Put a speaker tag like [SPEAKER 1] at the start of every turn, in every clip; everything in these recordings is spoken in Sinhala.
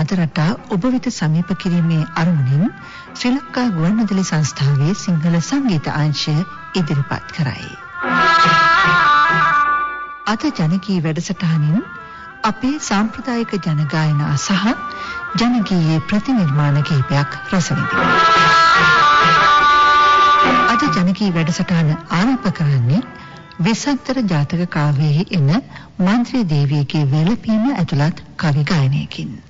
[SPEAKER 1] දේශීය ජනගී නාද රටා ඔබ වෙත සමීප කිරීමේ අරමුණින් ශ්‍රී ලංකා ගුවන්විදුලි සංස්ථාවේ සිංහල සංගීත අංශය ඉදිරිපත් කරයි. අද ජනගී වැඩසටහනින් අපේ සාම්ප්‍රදායික ජන ගායනා සහ ජනගීයේ ප්‍රතිනිර්මාණ කිහිපයක් රස අද ජනගී වැඩසටහන ආරම්භ කරන්නේ විසත්තර ජාතක කාව්‍යයේ එන මන්ත්‍රී දේවියගේ වැළපීම ඇතුළත් කවි ගායනයකින්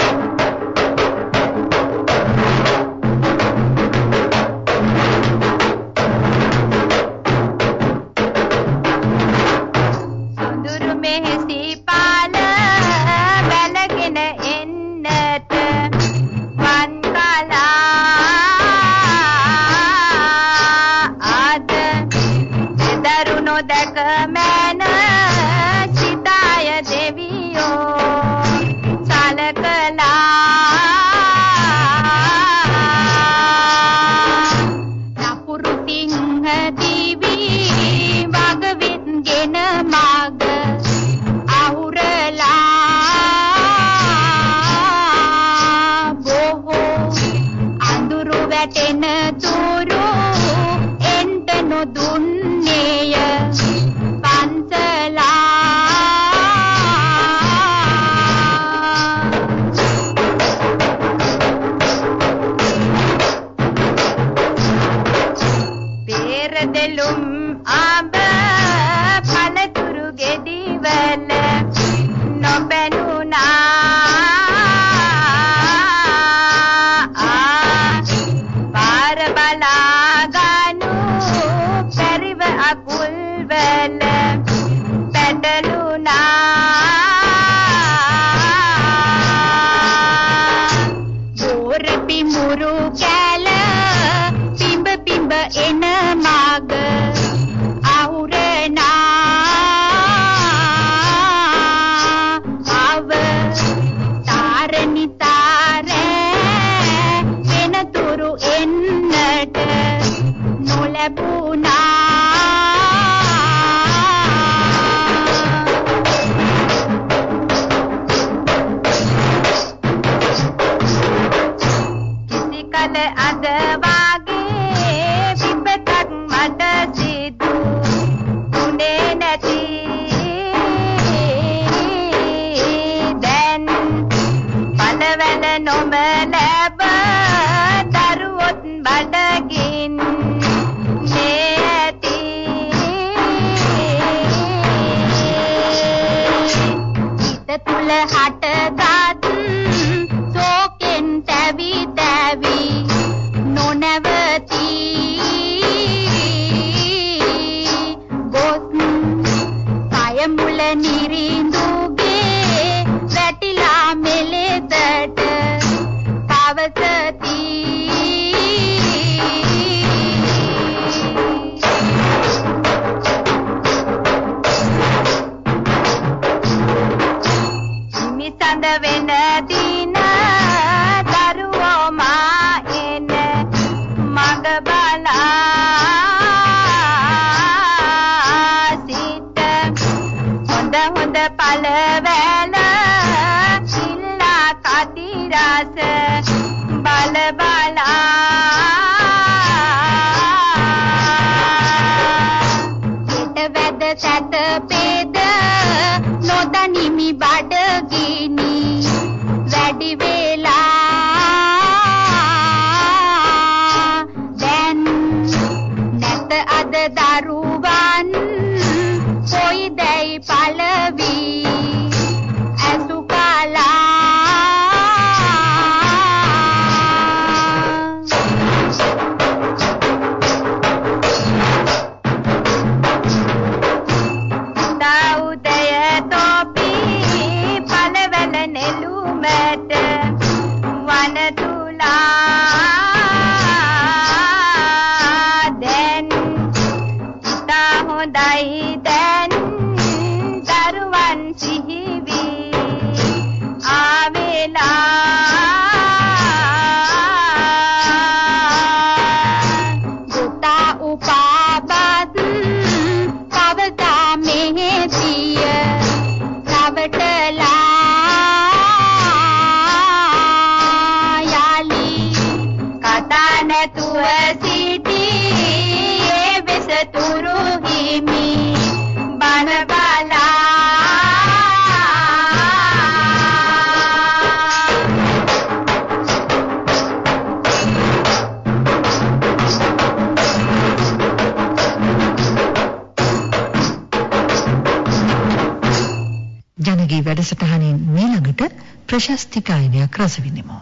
[SPEAKER 2] සඳ වෙන දින දරුවෝ මා එන මඟ බලා සිට හොඳ හොඳ පළවැල සිල්ලා කදිරස බල බලා හිත වැද සැත පේ
[SPEAKER 1] ප්‍රශස්ති ගායනයක් රස විඳිමු.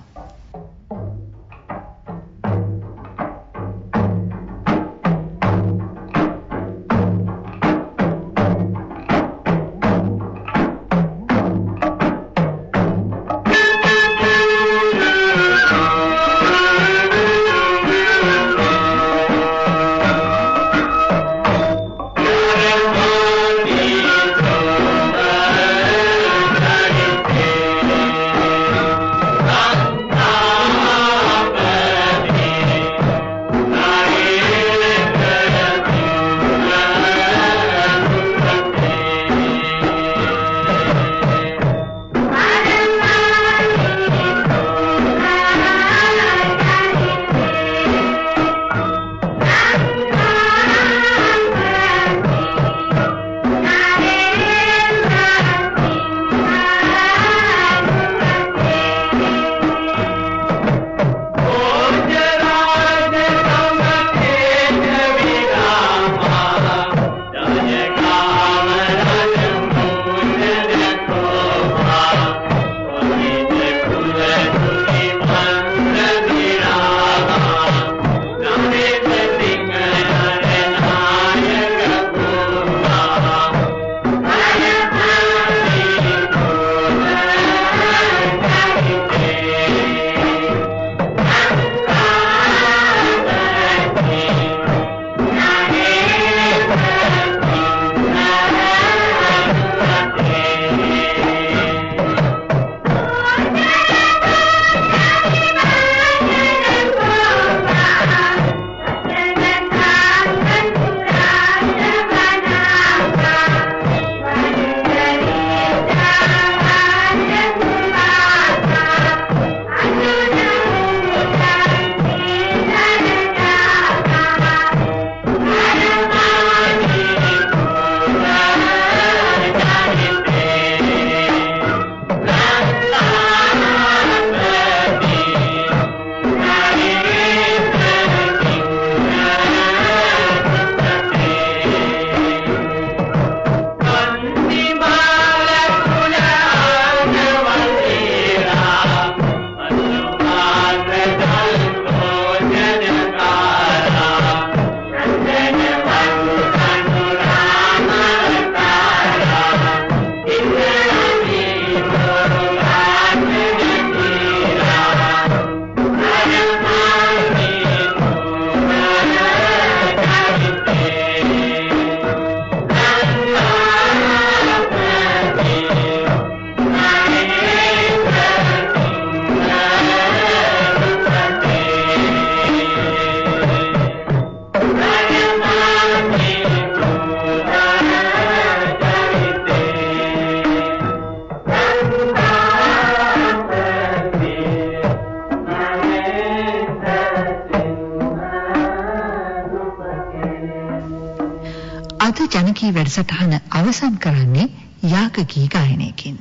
[SPEAKER 1] වැඩසටහන අවසන් කරන්නේ යාගකී ගායනයකින්.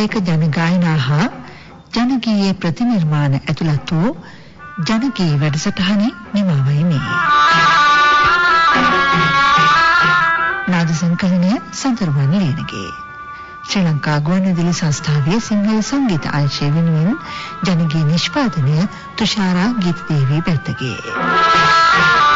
[SPEAKER 1] සාම්ප්‍රදායික ජන ගායනා හා ජනගීයේ ප්‍රතිනිර්මාණ ඇතුළත් වූ ජනගී වැඩසටහනේ නිමාවයි මේ. නාද සංකලනය සතරවන් ලියනගේ. ශ්‍රී ලංකා ගුවන්විදුලි සංස්ථාවේ සිංහල සංගීත අංශය වෙනුවෙන් ජනගී නිෂ්පාදනය තුෂාරා ගීතදේවී පැත්තගේ.